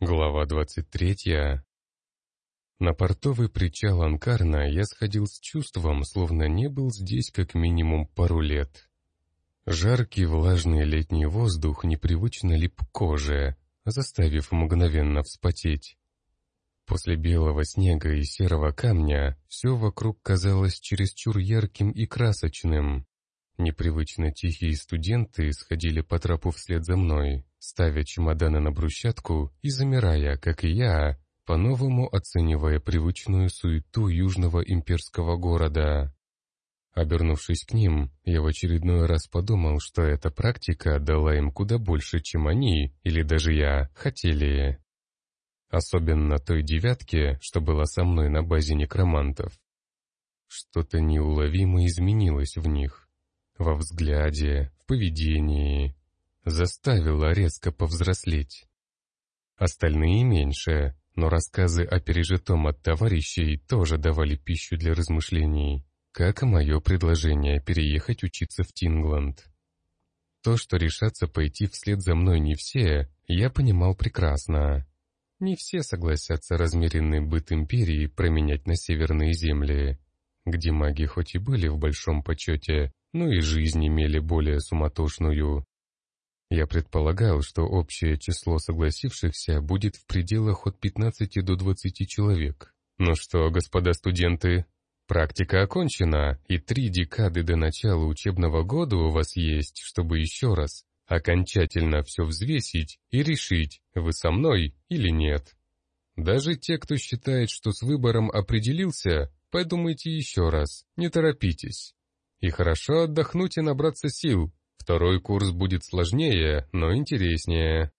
Глава 23. На портовый причал Анкарна я сходил с чувством, словно не был здесь как минимум пару лет. Жаркий влажный летний воздух непривычно лип коже, заставив мгновенно вспотеть. После белого снега и серого камня все вокруг казалось чересчур ярким и красочным. Непривычно тихие студенты сходили по тропу вслед за мной, ставя чемоданы на брусчатку и замирая, как и я, по-новому оценивая привычную суету южного имперского города. Обернувшись к ним, я в очередной раз подумал, что эта практика дала им куда больше, чем они, или даже я, хотели. Особенно той девятке, что была со мной на базе некромантов. Что-то неуловимо изменилось в них во взгляде, в поведении, заставила резко повзрослеть. Остальные меньше, но рассказы о пережитом от товарищей тоже давали пищу для размышлений, как и мое предложение переехать учиться в Тингланд. То, что решатся пойти вслед за мной не все, я понимал прекрасно. Не все согласятся размеренный быт империи променять на северные земли, где маги хоть и были в большом почете, ну и жизнь имели более суматошную. Я предполагал, что общее число согласившихся будет в пределах от 15 до 20 человек. Ну что, господа студенты, практика окончена, и три декады до начала учебного года у вас есть, чтобы еще раз окончательно все взвесить и решить, вы со мной или нет. Даже те, кто считает, что с выбором определился, подумайте еще раз, не торопитесь. И хорошо отдохнуть и набраться сил. Второй курс будет сложнее, но интереснее.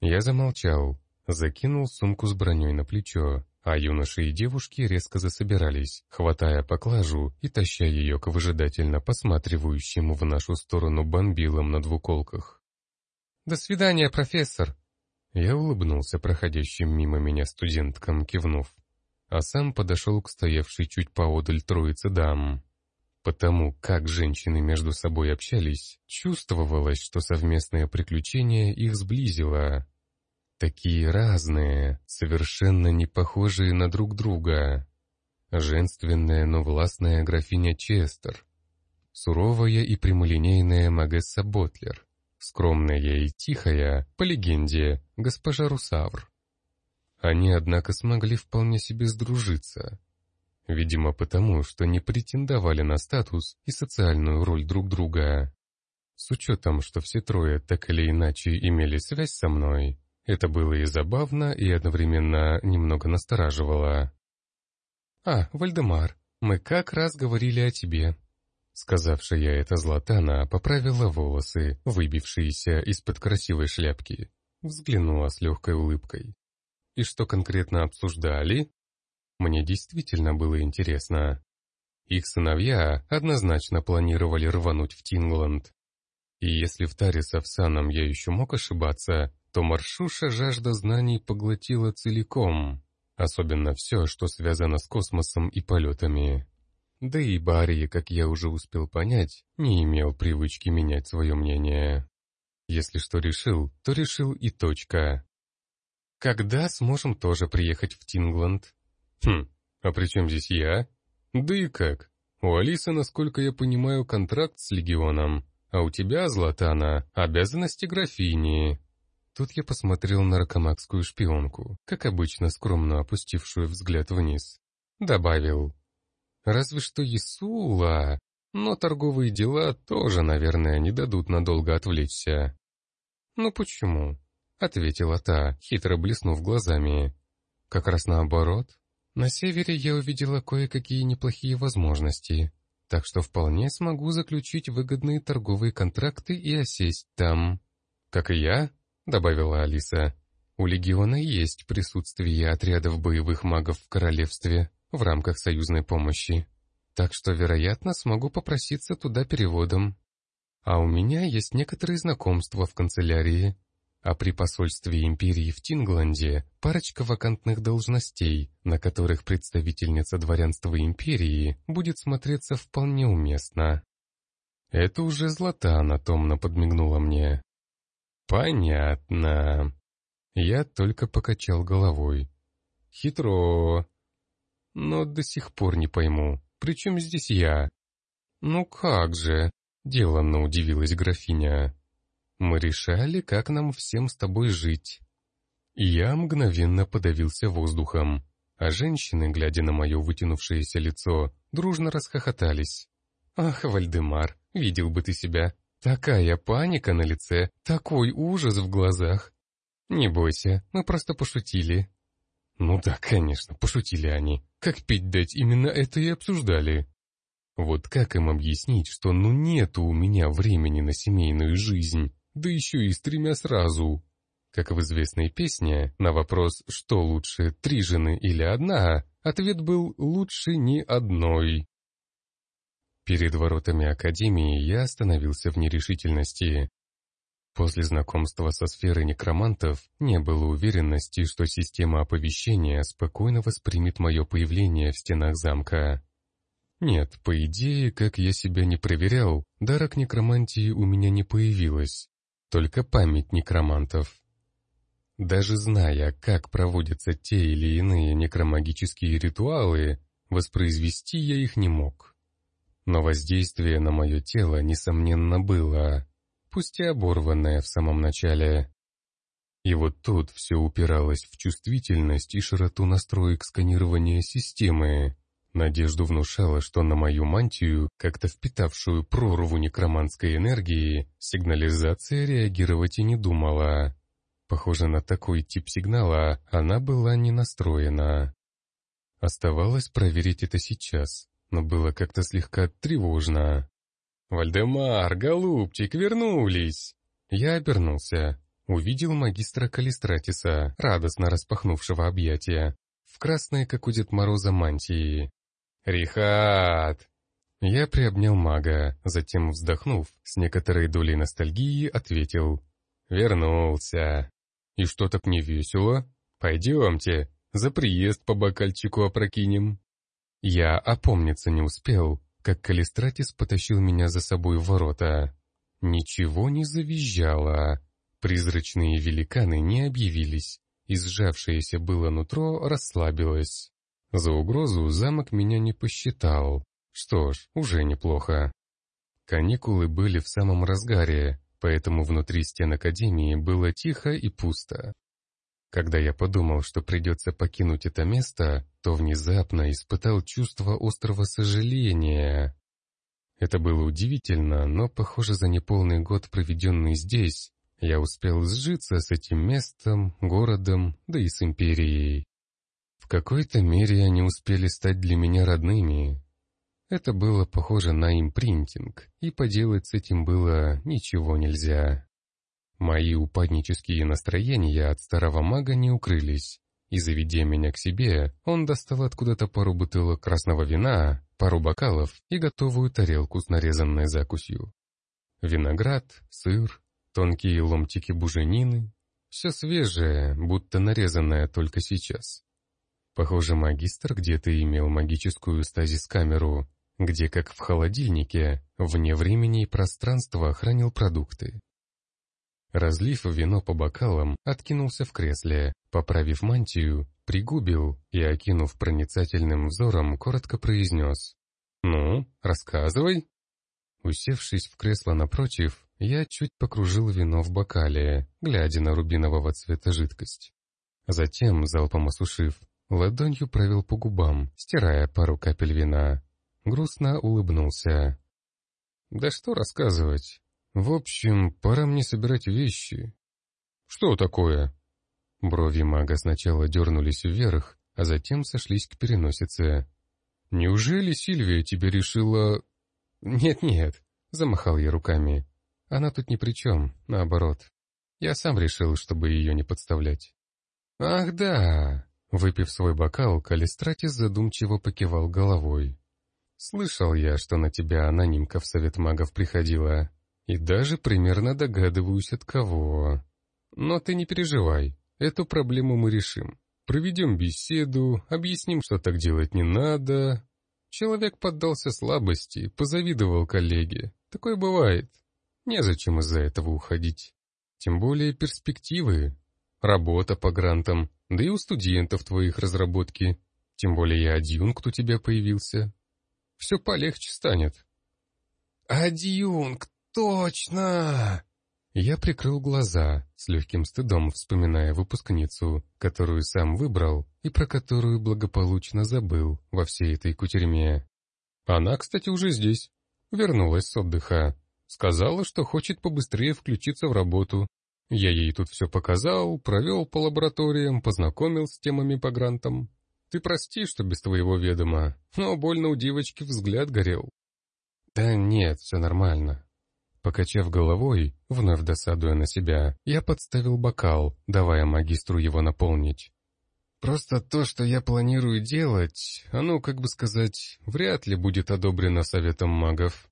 Я замолчал, закинул сумку с броней на плечо, а юноши и девушки резко засобирались, хватая поклажу и таща ее к выжидательно посматривающему в нашу сторону бомбилам на двуколках. «До свидания, профессор!» Я улыбнулся проходящим мимо меня студенткам, кивнув, а сам подошел к стоявшей чуть поодаль троице дам. Потому как женщины между собой общались, чувствовалось, что совместное приключение их сблизило. Такие разные, совершенно не похожие на друг друга. Женственная, но властная графиня Честер. Суровая и прямолинейная Магесса Ботлер. Скромная и тихая, по легенде, госпожа Русавр. Они, однако, смогли вполне себе сдружиться, Видимо, потому, что не претендовали на статус и социальную роль друг друга. С учетом, что все трое так или иначе имели связь со мной, это было и забавно, и одновременно немного настораживало. «А, Вальдемар, мы как раз говорили о тебе». Сказавшая это Златана поправила волосы, выбившиеся из-под красивой шляпки. Взглянула с легкой улыбкой. «И что конкретно обсуждали?» Мне действительно было интересно. Их сыновья однозначно планировали рвануть в Тингланд. И если в Таре с Овсаном я еще мог ошибаться, то Маршуша жажда знаний поглотила целиком, особенно все, что связано с космосом и полетами. Да и Барри, как я уже успел понять, не имел привычки менять свое мнение. Если что решил, то решил и точка. Когда сможем тоже приехать в Тингланд? Хм, а при чем здесь я? Да и как? У Алисы, насколько я понимаю, контракт с Легионом, а у тебя, Златана, обязанности графини. Тут я посмотрел на ракомакскую шпионку, как обычно скромно опустившую взгляд вниз. Добавил. Разве что Исула, но торговые дела тоже, наверное, не дадут надолго отвлечься. «Ну почему?» — ответила та, хитро блеснув глазами. «Как раз наоборот. На севере я увидела кое-какие неплохие возможности, так что вполне смогу заключить выгодные торговые контракты и осесть там. Как и я, добавила Алиса, у легиона есть присутствие отрядов боевых магов в королевстве в рамках союзной помощи, так что, вероятно, смогу попроситься туда переводом. А у меня есть некоторые знакомства в канцелярии, а при посольстве империи в Тингланде парочка вакантных должностей, на которых представительница дворянства империи будет смотреться вполне уместно. Это уже Златана томно подмигнула мне. «Понятно». Я только покачал головой. Хитро. Но до сих пор не пойму, при чем здесь я? Ну как же, деланно удивилась графиня. Мы решали, как нам всем с тобой жить. Я мгновенно подавился воздухом, а женщины, глядя на мое вытянувшееся лицо, дружно расхохотались. «Ах, Вальдемар, видел бы ты себя! Такая паника на лице, такой ужас в глазах! Не бойся, мы просто пошутили». Ну да, конечно, пошутили они. Как пить дать, именно это и обсуждали. Вот как им объяснить, что ну нету у меня времени на семейную жизнь, да еще и с тремя сразу? Как в известной песне, на вопрос «что лучше, три жены или одна?» ответ был «лучше ни одной». Перед воротами Академии я остановился в нерешительности. После знакомства со сферой некромантов не было уверенности, что система оповещения спокойно воспримет мое появление в стенах замка. Нет, по идее, как я себя не проверял, дара к некромантии у меня не появилась, только память некромантов. Даже зная, как проводятся те или иные некромагические ритуалы, воспроизвести я их не мог. Но воздействие на мое тело, несомненно, было, пусть и оборванное в самом начале. И вот тут все упиралось в чувствительность и широту настроек сканирования системы. Надежду внушало, что на мою мантию, как-то впитавшую прорву некроманской энергии, сигнализация реагировать и не думала. Похоже, на такой тип сигнала она была не настроена. Оставалось проверить это сейчас, но было как-то слегка тревожно. «Вальдемар, голубчик, вернулись!» Я обернулся. Увидел магистра Калистратиса, радостно распахнувшего объятия, в красной, как у Дед Мороза, мантии. «Рихат!» Я приобнял мага, затем, вздохнув, с некоторой долей ностальгии ответил. «Вернулся!» «И что так не весело? Пойдемте, за приезд по бокальчику опрокинем». Я опомниться не успел, как Калистратис потащил меня за собой в ворота. Ничего не завизжало. Призрачные великаны не объявились, и сжавшееся было нутро расслабилось. За угрозу замок меня не посчитал. Что ж, уже неплохо. Каникулы были в самом разгаре, поэтому внутри стен Академии было тихо и пусто. Когда я подумал, что придется покинуть это место, то внезапно испытал чувство острого сожаления. Это было удивительно, но, похоже, за неполный год, проведенный здесь, я успел сжиться с этим местом, городом, да и с империей. В какой-то мере они успели стать для меня родными, это было похоже на импринтинг, и поделать с этим было ничего нельзя. Мои упаднические настроения от старого мага не укрылись, и, заведя меня к себе, он достал откуда-то пару бутылок красного вина, пару бокалов и готовую тарелку с нарезанной закусью. Виноград, сыр, тонкие ломтики буженины, все свежее, будто нарезанное только сейчас. Похоже, магистр где-то имел магическую стазис-камеру, где, как в холодильнике, вне времени и пространства хранил продукты. Разлив вино по бокалам, откинулся в кресле, поправив мантию, пригубил и, окинув проницательным взором, коротко произнес «Ну, рассказывай». Усевшись в кресло напротив, я чуть покружил вино в бокале, глядя на рубинового цвета жидкость. Затем, залпом осушив, ладонью провел по губам, стирая пару капель вина, грустно улыбнулся. «Да что рассказывать? В общем, пора мне собирать вещи». «Что такое?» Брови мага сначала дернулись вверх, а затем сошлись к переносице. «Неужели Сильвия тебе решила...» «Нет-нет», — замахал я руками. «Она тут ни при чем, наоборот. Я сам решил, чтобы ее не подставлять». «Ах да!» Выпив свой бокал, Калистратис задумчиво покивал головой. Слышал я, что на тебя анонимка в Совет магов приходила, и даже примерно догадываюсь от кого. Но ты не переживай, эту проблему мы решим. Проведем беседу, объясним, что так делать не надо. Человек поддался слабости, позавидовал коллеге. Такое бывает. Незачем из-за этого уходить. Тем более перспективы. работа по грантам, да и у студентов твоих разработки. Тем более я адъюнкт у тебя появился. Все полегче станет». «Адъюнкт, точно!» Я прикрыл глаза, с легким стыдом вспоминая выпускницу, которую сам выбрал и про которую благополучно забыл во всей этой кутерьме. Она, кстати, уже здесь. Вернулась с отдыха. Сказала, что хочет побыстрее включиться в работу. Я ей тут все показал, провел по лабораториям, познакомил с темами по грантам. Ты прости, что без твоего ведома, но больно у девочки взгляд горел. Да нет, все нормально. Покачав головой, вновь досадуя на себя, я подставил бокал, давая магистру его наполнить. Просто то, что я планирую делать, оно, как бы сказать, вряд ли будет одобрено советом магов.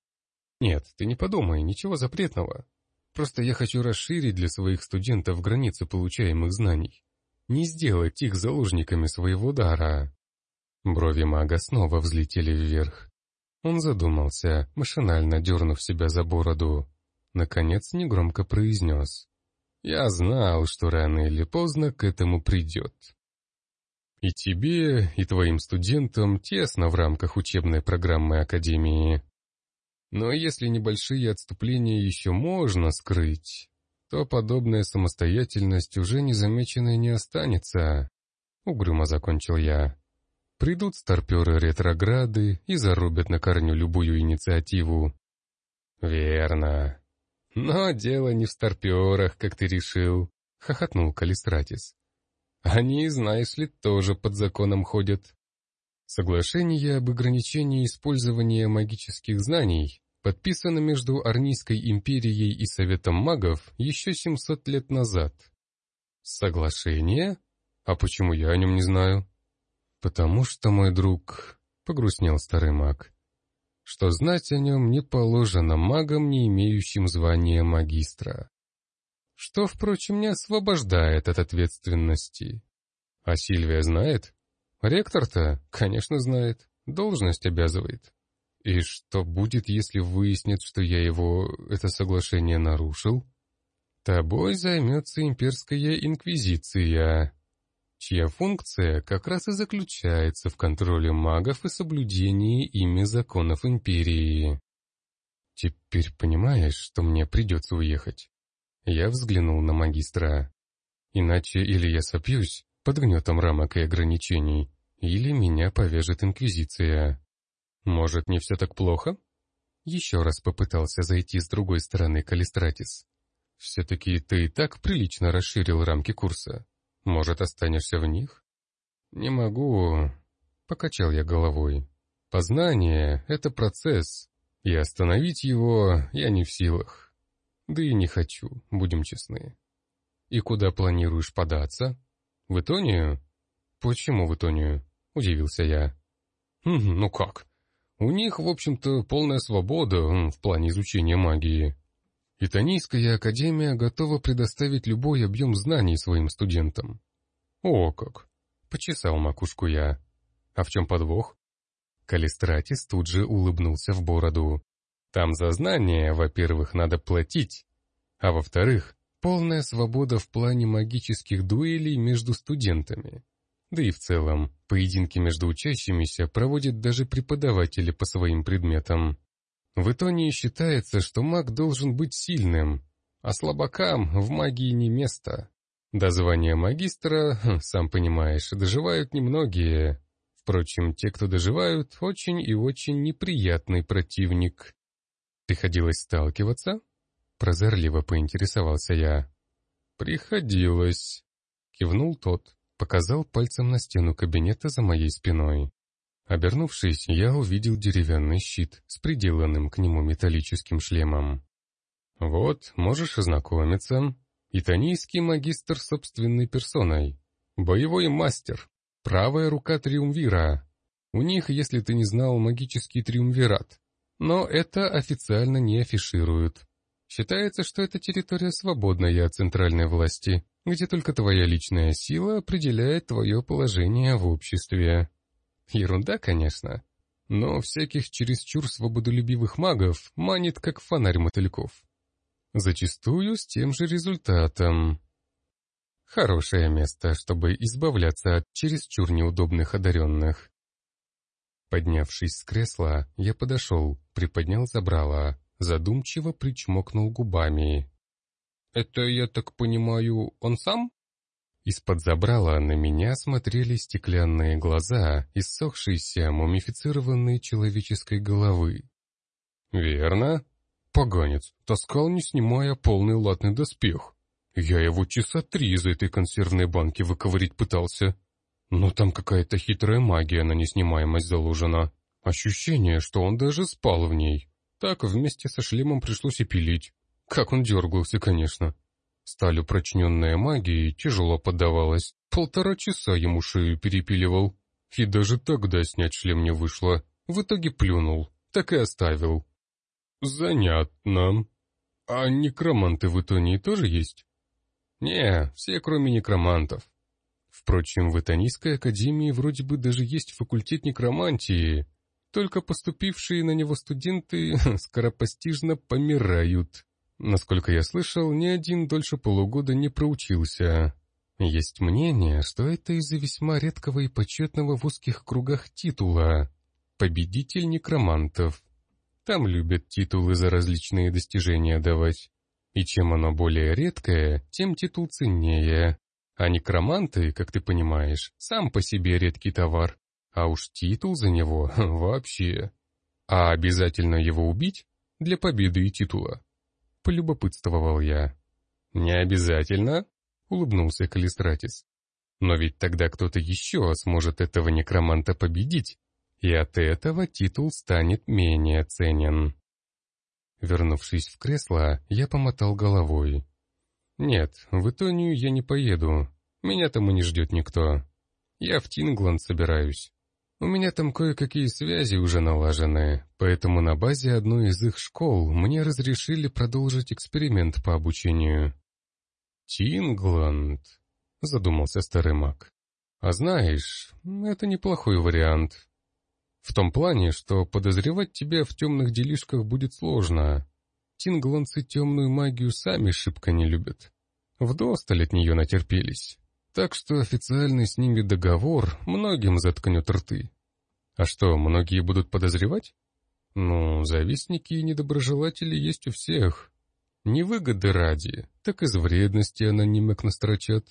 Нет, ты не подумай, ничего запретного. Просто я хочу расширить для своих студентов границы получаемых знаний. Не сделать их заложниками своего дара. Брови мага снова взлетели вверх. Он задумался, машинально дернув себя за бороду. Наконец негромко произнес. «Я знал, что рано или поздно к этому придет. И тебе, и твоим студентам тесно в рамках учебной программы Академии. Но если небольшие отступления еще можно скрыть, то подобная самостоятельность уже незамеченной не останется», — угрюмо закончил я. Придут старперы-ретрограды и зарубят на корню любую инициативу. Верно. Но дело не в старперах, как ты решил, хохотнул Калистратис. Они, знаешь ли, тоже под законом ходят. Соглашение об ограничении использования магических знаний подписано между Арнийской империей и Советом магов еще 700 лет назад. Соглашение? А почему я о нем не знаю? «Потому что, мой друг...» — погрустнел старый маг. «Что знать о нем не положено магам, не имеющим звания магистра. Что, впрочем, не освобождает от ответственности. А Сильвия знает? Ректор-то, конечно, знает. Должность обязывает. И что будет, если выяснит, что я его, это соглашение нарушил? Тобой займется имперская инквизиция, чья функция как раз и заключается в контроле магов и соблюдении ими законов Империи. Теперь понимаешь, что мне придется уехать? Я взглянул на магистра. Иначе или я сопьюсь под гнетом рамок и ограничений, или меня повяжет Инквизиция. Может, не все так плохо? Еще раз попытался зайти с другой стороны Калистратис. Все-таки ты и так прилично расширил рамки курса. Может, останешься в них? Не могу, покачал я головой. Познание — это процесс, и остановить его я не в силах. Да и не хочу, будем честны. И куда планируешь податься? В Итонию? Почему в Итонию? Удивился я. «Хм, ну как? У них, в общем-то, полная свобода в плане изучения магии. Итанийская академия готова предоставить любой объем знаний своим студентам. О как! Почесал макушку я. А в чем подвох? Калистратис тут же улыбнулся в бороду. Там за знания, во-первых, надо платить, а во-вторых, полная свобода в плане магических дуэлей между студентами. Да и в целом, поединки между учащимися проводят даже преподаватели по своим предметам. В Итонии считается, что маг должен быть сильным, а слабакам в магии не место. До звания магистра, хм, сам понимаешь, доживают немногие. Впрочем, те, кто доживают, очень и очень неприятный противник. Приходилось сталкиваться? Прозорливо поинтересовался я. Приходилось. Кивнул тот, показал пальцем на стену кабинета за моей спиной. Обернувшись, я увидел деревянный щит с приделанным к нему металлическим шлемом. «Вот, можешь ознакомиться. Итанийский магистр собственной персоной. Боевой мастер. Правая рука Триумвира. У них, если ты не знал, магический Триумвират. Но это официально не афишируют. Считается, что это территория свободная от центральной власти, где только твоя личная сила определяет твое положение в обществе. Ерунда, конечно. Но всяких чересчур свободолюбивых магов манит как фонарь мотыльков. Зачастую с тем же результатом. Хорошее место, чтобы избавляться от чересчур неудобных одаренных. Поднявшись с кресла, я подошел, приподнял забрало, задумчиво причмокнул губами. «Это, я так понимаю, он сам?» Из-под забрала на меня смотрели стеклянные глаза иссохшейся мумифицированной человеческой головы. «Верно. Поганец, таскал, не снимая полный латный доспех. Я его часа три из этой консервной банки выковырить пытался. Но там какая-то хитрая магия на неснимаемость заложена. Ощущение, что он даже спал в ней. Так вместе со шлемом пришлось и пилить. Как он дергался, конечно. Сталь упрочненная магией тяжело поддавалась. Полтора часа ему шею перепиливал. И даже тогда снять шлем не вышло. В итоге плюнул. Так и оставил. Занятно. А некроманты в Итонии тоже есть? Не, все кроме некромантов. Впрочем, в Итонийской академии вроде бы даже есть факультет некромантии. Только поступившие на него студенты скоропостижно помирают. Насколько я слышал, ни один дольше полугода не проучился. Есть мнение, что это из-за весьма редкого и почетного в узких кругах титула «Победитель некромантов». Там любят титулы за различные достижения давать. И чем оно более редкое, тем титул ценнее. А некроманты, как ты понимаешь, сам по себе редкий товар. А уж титул за него вообще. А обязательно его убить для победы и титула. — полюбопытствовал я. «Не обязательно», — улыбнулся Калистратис. «Но ведь тогда кто-то еще сможет этого некроманта победить, и от этого титул станет менее ценен». Вернувшись в кресло, я помотал головой. «Нет, в Итонию я не поеду. Меня там и не ждет никто. Я в Тингланд собираюсь. У меня там кое-какие связи уже налажены, поэтому на базе одной из их школ мне разрешили продолжить эксперимент по обучению. «Тингланд», — задумался старый маг. «А знаешь, это неплохой вариант. В том плане, что подозревать тебя в темных делишках будет сложно. Тингландцы темную магию сами шибко не любят. Вдосталь от нее натерпелись. Так что официальный с ними договор многим заткнет рты. А что, многие будут подозревать? Ну, завистники и недоброжелатели есть у всех. Не выгоды ради, так из вредности анонимок настрочат.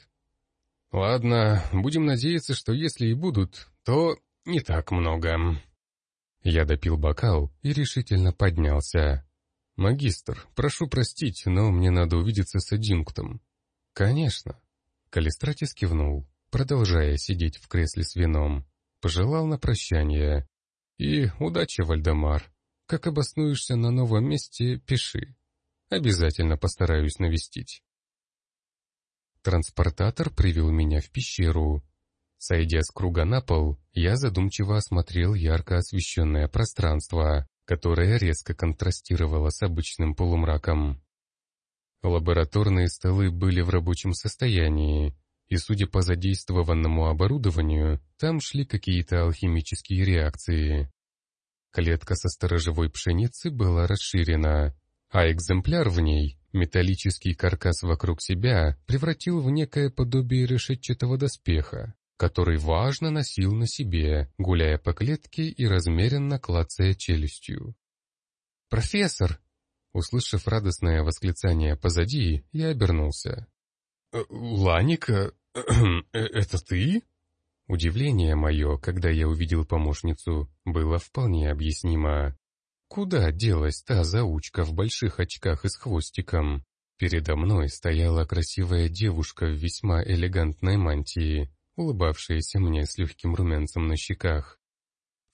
Ладно, будем надеяться, что если и будут, то не так много. Я допил бокал и решительно поднялся. «Магистр, прошу простить, но мне надо увидеться с Эдинктом». «Конечно». Калистратис кивнул, продолжая сидеть в кресле с вином. Пожелал на прощание. И удачи, Вальдемар. Как обоснуешься на новом месте, пиши. Обязательно постараюсь навестить. Транспортатор привел меня в пещеру. Сойдя с круга на пол, я задумчиво осмотрел ярко освещенное пространство, которое резко контрастировало с обычным полумраком. Лабораторные столы были в рабочем состоянии, и, судя по задействованному оборудованию, там шли какие-то алхимические реакции. Клетка со сторожевой пшеницы была расширена, а экземпляр в ней, металлический каркас вокруг себя, превратил в некое подобие решетчатого доспеха, который важно носил на себе, гуляя по клетке и размеренно клацая челюстью. «Профессор!» Услышав радостное восклицание позади, я обернулся. «Э, «Ланика, это ты?» Удивление мое, когда я увидел помощницу, было вполне объяснимо. Куда делась та заучка в больших очках и с хвостиком? Передо мной стояла красивая девушка в весьма элегантной мантии, улыбавшаяся мне с легким румянцем на щеках.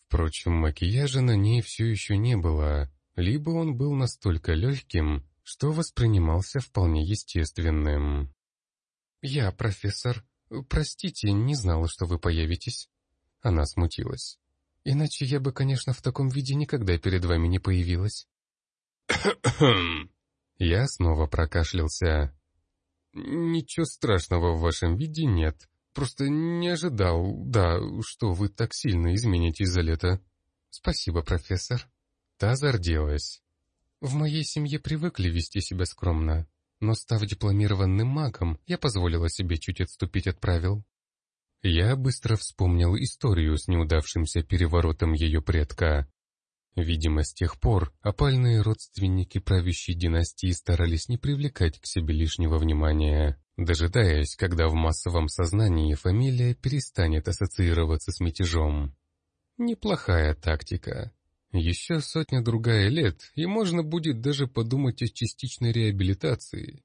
Впрочем, макияжа на ней все еще не было, либо он был настолько легким, что воспринимался вполне естественным. «Я профессор. Простите, не знала, что вы появитесь». Она смутилась. «Иначе я бы, конечно, в таком виде никогда перед вами не появилась». Я снова прокашлялся. «Ничего страшного в вашем виде нет. Просто не ожидал, да, что вы так сильно изменитесь за лето». «Спасибо, профессор». Та зарделась. «В моей семье привыкли вести себя скромно. но став дипломированным магом, я позволила себе чуть отступить от правил. Я быстро вспомнил историю с неудавшимся переворотом ее предка. Видимо, с тех пор опальные родственники правящей династии старались не привлекать к себе лишнего внимания, дожидаясь, когда в массовом сознании фамилия перестанет ассоциироваться с мятежом. Неплохая тактика. Еще сотня-другая лет, и можно будет даже подумать о частичной реабилитации.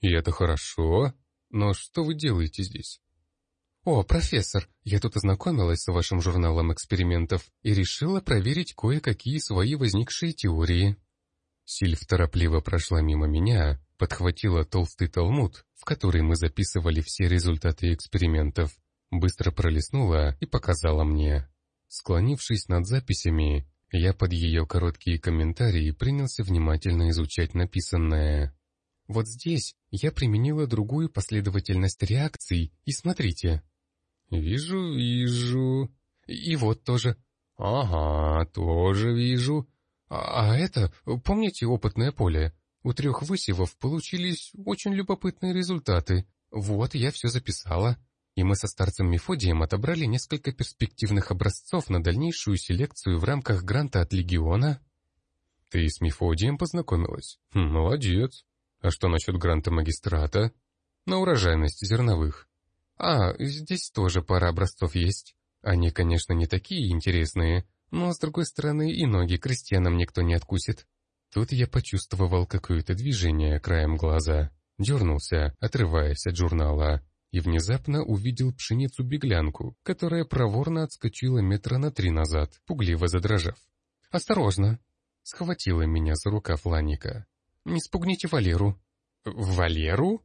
И это хорошо, но что вы делаете здесь? «О, профессор, я тут ознакомилась с вашим журналом экспериментов и решила проверить кое-какие свои возникшие теории». Сильф торопливо прошла мимо меня, подхватила толстый талмуд, в который мы записывали все результаты экспериментов, быстро пролистнула и показала мне. Склонившись над записями, я под ее короткие комментарии принялся внимательно изучать написанное. Вот здесь я применила другую последовательность реакций, и смотрите. Вижу, вижу. И вот тоже. Ага, тоже вижу. А, а это, помните опытное поле? У трех высевов получились очень любопытные результаты. Вот, я все записала. И мы со старцем Мефодием отобрали несколько перспективных образцов на дальнейшую селекцию в рамках гранта от Легиона. Ты с Мефодием познакомилась? Молодец. А что насчет гранта магистрата? На урожайность зерновых. А, здесь тоже пара образцов есть. Они, конечно, не такие интересные, но, с другой стороны, и ноги крестьянам никто не откусит. Тут я почувствовал какое-то движение краем глаза, дернулся, отрываясь от журнала, и внезапно увидел пшеницу-беглянку, которая проворно отскочила метра на три назад, пугливо задрожав. «Осторожно!» — схватила меня за рукав Ланика. «Не спугните Валеру». «Валеру?»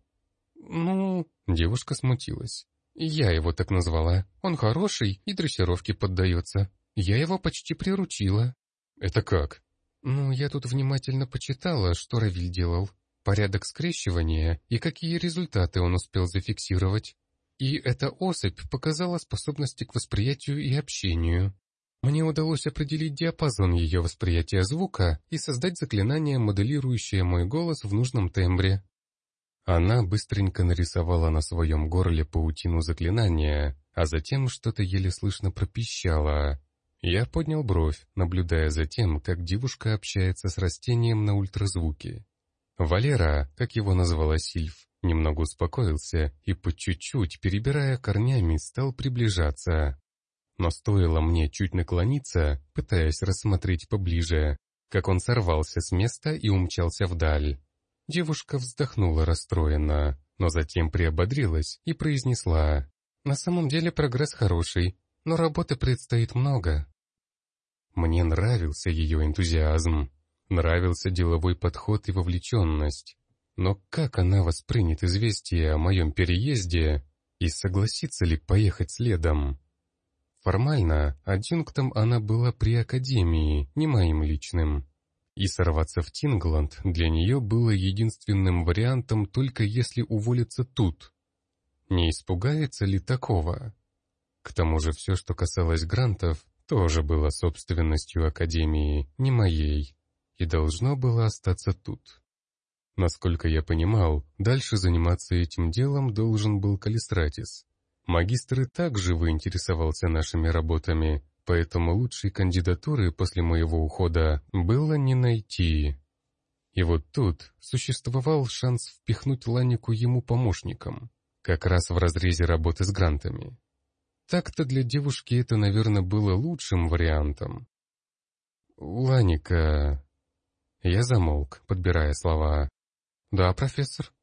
«Ну...» — девушка смутилась. «Я его так назвала. Он хороший и дрессировке поддается. Я его почти приручила». «Это как?» «Ну, я тут внимательно почитала, что Равиль делал порядок скрещивания и какие результаты он успел зафиксировать. И эта особь показала способности к восприятию и общению. Мне удалось определить диапазон ее восприятия звука и создать заклинание, моделирующее мой голос в нужном тембре. Она быстренько нарисовала на своем горле паутину заклинания, а затем что-то еле слышно пропищала. Я поднял бровь, наблюдая за тем, как девушка общается с растением на ультразвуке. Валера, как его назвала Сильф, немного успокоился и по чуть-чуть, перебирая корнями, стал приближаться. Но стоило мне чуть наклониться, пытаясь рассмотреть поближе, как он сорвался с места и умчался вдаль. Девушка вздохнула расстроенно, но затем приободрилась и произнесла, «На самом деле прогресс хороший, но работы предстоит много». Мне нравился ее энтузиазм, Нравился деловой подход и вовлеченность. Но как она воспринят известие о моем переезде и согласится ли поехать следом? Формально, адъюнктом она была при академии, не моим личным. И сорваться в Тингланд для нее было единственным вариантом только если уволиться тут. Не испугается ли такого? К тому же все, что касалось грантов, тоже было собственностью Академии, не моей и должно было остаться тут. Насколько я понимал, дальше заниматься этим делом должен был Калистратис. Магистр и так живо интересовался нашими работами, поэтому лучшей кандидатуры после моего ухода было не найти. И вот тут существовал шанс впихнуть Ланику ему помощником, как раз в разрезе работы с грантами. Так-то для девушки это, наверное, было лучшим вариантом. «Ланика...» Я замолк, подбирая слова. «Да, профессор?»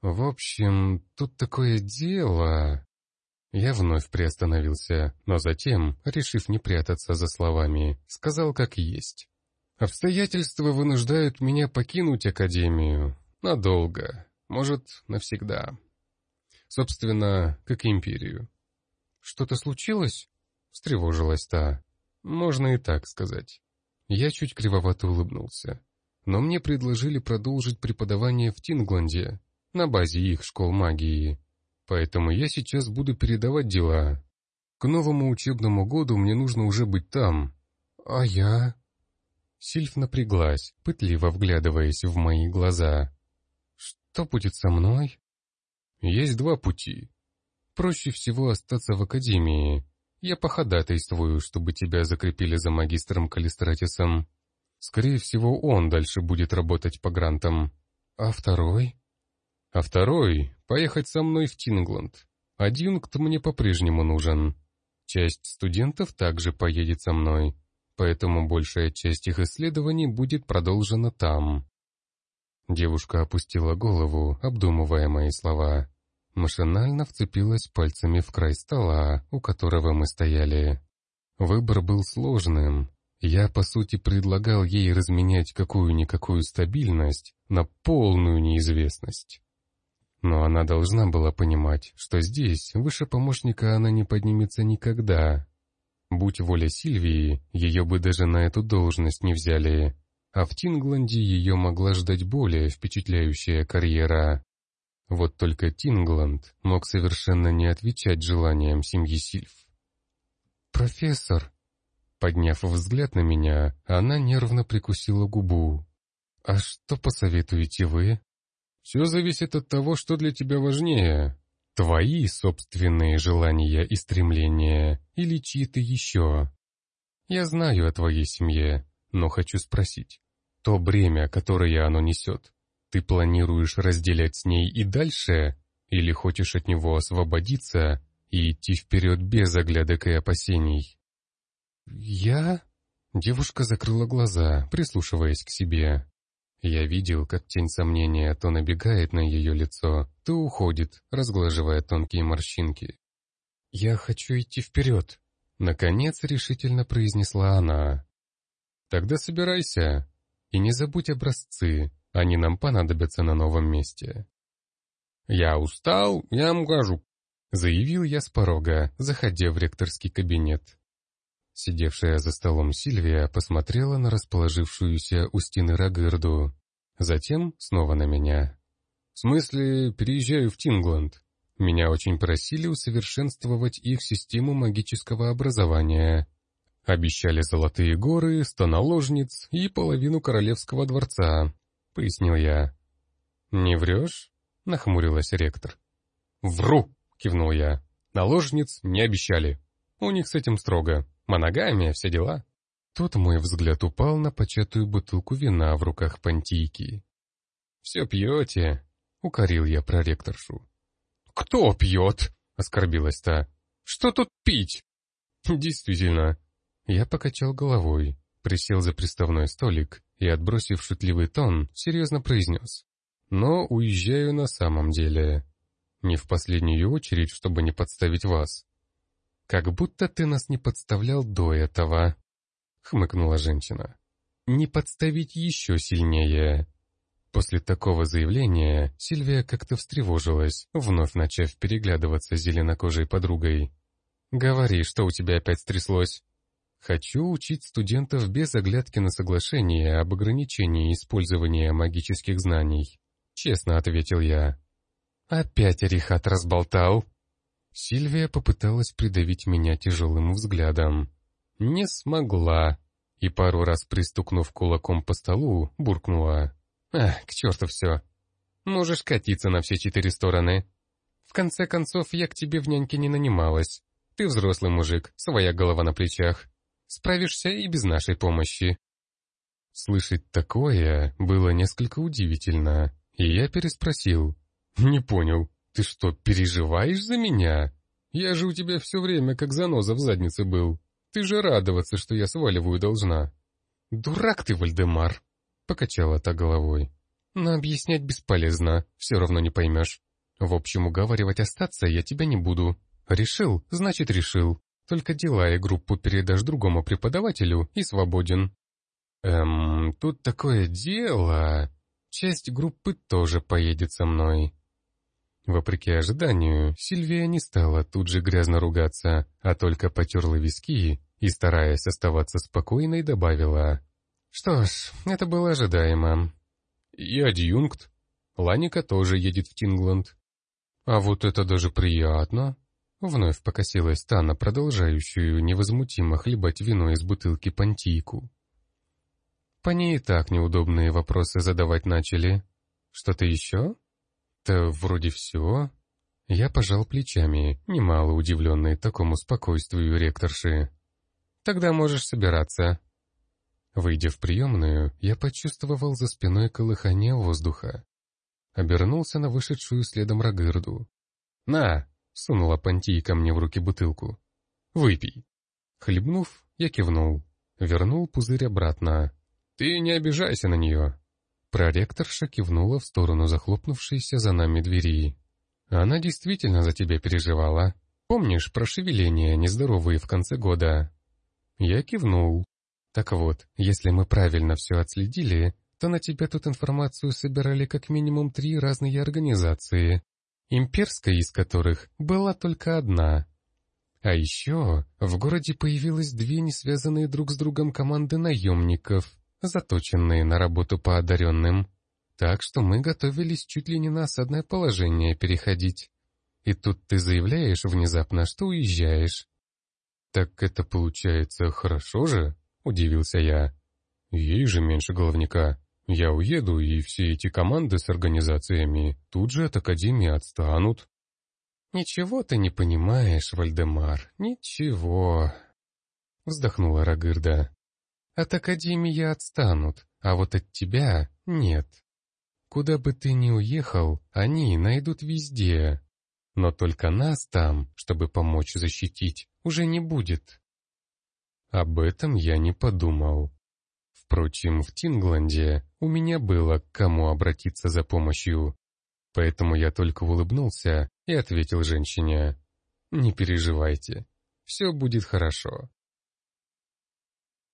«В общем, тут такое дело...» Я вновь приостановился, но затем, решив не прятаться за словами, сказал как есть. «Обстоятельства вынуждают меня покинуть Академию. Надолго. Может, навсегда. Собственно, как Империю». «Что-то случилось?» — встревожилась та. «Можно и так сказать». Я чуть кривовато улыбнулся но мне предложили продолжить преподавание в Тингланде, на базе их школ магии. Поэтому я сейчас буду передавать дела. К новому учебному году мне нужно уже быть там. А я... Сильф напряглась, пытливо вглядываясь в мои глаза. что будет со мной? Есть два пути. Проще всего остаться в академии. Я походатайствую, чтобы тебя закрепили за магистром Калистратисом. Скорее всего, он дальше будет работать по грантам. А второй? А второй — поехать со мной в Тингланд. Адъюнкт мне по-прежнему нужен. Часть студентов также поедет со мной, поэтому большая часть их исследований будет продолжена там. Девушка опустила голову, обдумывая мои слова машинально вцепилась пальцами в край стола, у которого мы стояли. Выбор был сложным. Я, по сути, предлагал ей разменять какую-никакую стабильность на полную неизвестность. Но она должна была понимать, что здесь, выше помощника, она не поднимется никогда. Будь воля Сильвии, ее бы даже на эту должность не взяли, а в Тингланде ее могла ждать более впечатляющая карьера. Вот только Тингланд мог совершенно не отвечать желаниям семьи Сильф. «Профессор!» Подняв взгляд на меня, она нервно прикусила губу. «А что посоветуете вы?» «Все зависит от того, что для тебя важнее. Твои собственные желания и стремления или чьи-то еще. Я знаю о твоей семье, но хочу спросить, то бремя, которое оно несет, ты планируешь разделять с ней и дальше? Или хочешь от него освободиться и идти вперед без оглядок и опасений? Я? Девушка закрыла глаза, прислушиваясь к себе. Я видел, как тень сомнения то набегает на ее лицо, то уходит, разглаживая тонкие морщинки. «Я хочу идти вперед», — наконец решительно произнесла она. «Тогда собирайся. И не забудь образцы, они нам понадобятся на новом месте. «Я устал, я мгажу», — заявил я с порога, заходя в ректорский кабинет. Сидевшая за столом Сильвия посмотрела на расположившуюся у стены Рагырду, затем снова на меня. «В смысле, переезжаю в Тингланд. Меня очень просили усовершенствовать их систему магического образования. Обещали золотые горы, сто наложниц и половину королевского дворца, пояснил я. «Не врешь?» — нахмурилась ректор. «Вру!» — кивнул я. «Наложниц не обещали. У них с этим строго. Моногамия, все дела». Тут мой взгляд упал на початую бутылку вина в руках понтийки. «Все пьете?» — укорил я проректоршу. «Кто пьет?» — оскорбилась та. «Что тут пить?» «Действительно». Я покачал головой, присел за приставной столик и, отбросив шутливый тон, серьезно произнес. «Но уезжаю на самом деле. Не в последнюю очередь, чтобы не подставить вас». «Как будто ты нас не подставлял до этого», — хмыкнула женщина. «Не подставить еще сильнее». После такого заявления Сильвия как-то встревожилась, вновь начав переглядываться с зеленокожей подругой. «Говори, что у тебя опять стряслось?» Хочу учить студентов без оглядки на соглашение об ограничении использования магических знаний. Честно ответил я. Опять Рихат разболтал. Сильвия попыталась придавить меня тяжелым взглядом. Не смогла. И пару раз пристукнув кулаком по столу, буркнула. «Ах, к черту все. Можешь катиться на все четыре стороны. В конце концов, я к тебе в няньке не нанималась. Ты взрослый мужик, своя голова на плечах. Справишься и без нашей помощи». Слышать такое было несколько удивительно, и я переспросил. «Не понял, ты что, переживаешь за меня? Я же у тебя все время как заноза в заднице был. Ты же радоваться, что я сваливаю должна». «Дурак ты, Вальдемар!» — покачала та головой. «Но объяснять бесполезно, все равно не поймешь. В общем, уговаривать остаться я тебя не буду. Решил, значит решил. Только дела и группу передашь другому преподавателю и свободен. Эм, тут такое дело. Часть группы тоже поедет со мной. Вопреки ожиданию, Сильвия не стала тут же грязно ругаться, а только потерла виски и, стараясь оставаться спокойной, добавила. Что ж, это было ожидаемо. И адъюнкт. Ланика тоже едет в Тингланд. А вот это даже приятно. Вновь покосилась та на продолжающую невозмутимо хлебать вино из бутылки понтийку. По ней и так неудобные вопросы задавать начали. Что-то еще? Это вроде все. Я пожал плечами, немало удивленный такому спокойствию ректорши. Тогда можешь собираться. Выйдя в приемную, я почувствовал за спиной колыхание воздуха. Обернулся на вышедшую следом Рагырду. «На!» — сунула Пантийка мне в руки бутылку. «Выпей!» Хлебнув, я кивнул. Вернул пузырь обратно. «Ты не обижайся на нее!» Проректорша кивнула в сторону захлопнувшейся за нами двери. «Она действительно за тебя переживала. Помнишь про шевеления нездоровые в конце года?» Я кивнул. Так вот, если мы правильно все отследили, то на тебя тут информацию собирали как минимум три разные организации, имперская из которых была только одна. А еще в городе появилось две не связанные друг с другом команды наемников, заточенные на работу по одаренным. Так что мы готовились чуть ли не на осадное положение переходить. И тут ты заявляешь внезапно, что уезжаешь. «Так это получается хорошо же?» — удивился я. «Ей же меньше головника. Я уеду, и все эти команды с организациями тут же от Академии отстанут». «Ничего ты не понимаешь, Вальдемар, ничего», — вздохнула Рагырда. «От Академии отстанут, а вот от тебя нет. Куда бы ты ни уехал, они найдут везде. Но только нас там, чтобы помочь защитить, уже не будет. Об этом я не подумал. Впрочем, в Тингланде у меня было к кому обратиться за помощью. Поэтому я только улыбнулся и ответил женщине. «Не переживайте, все будет хорошо.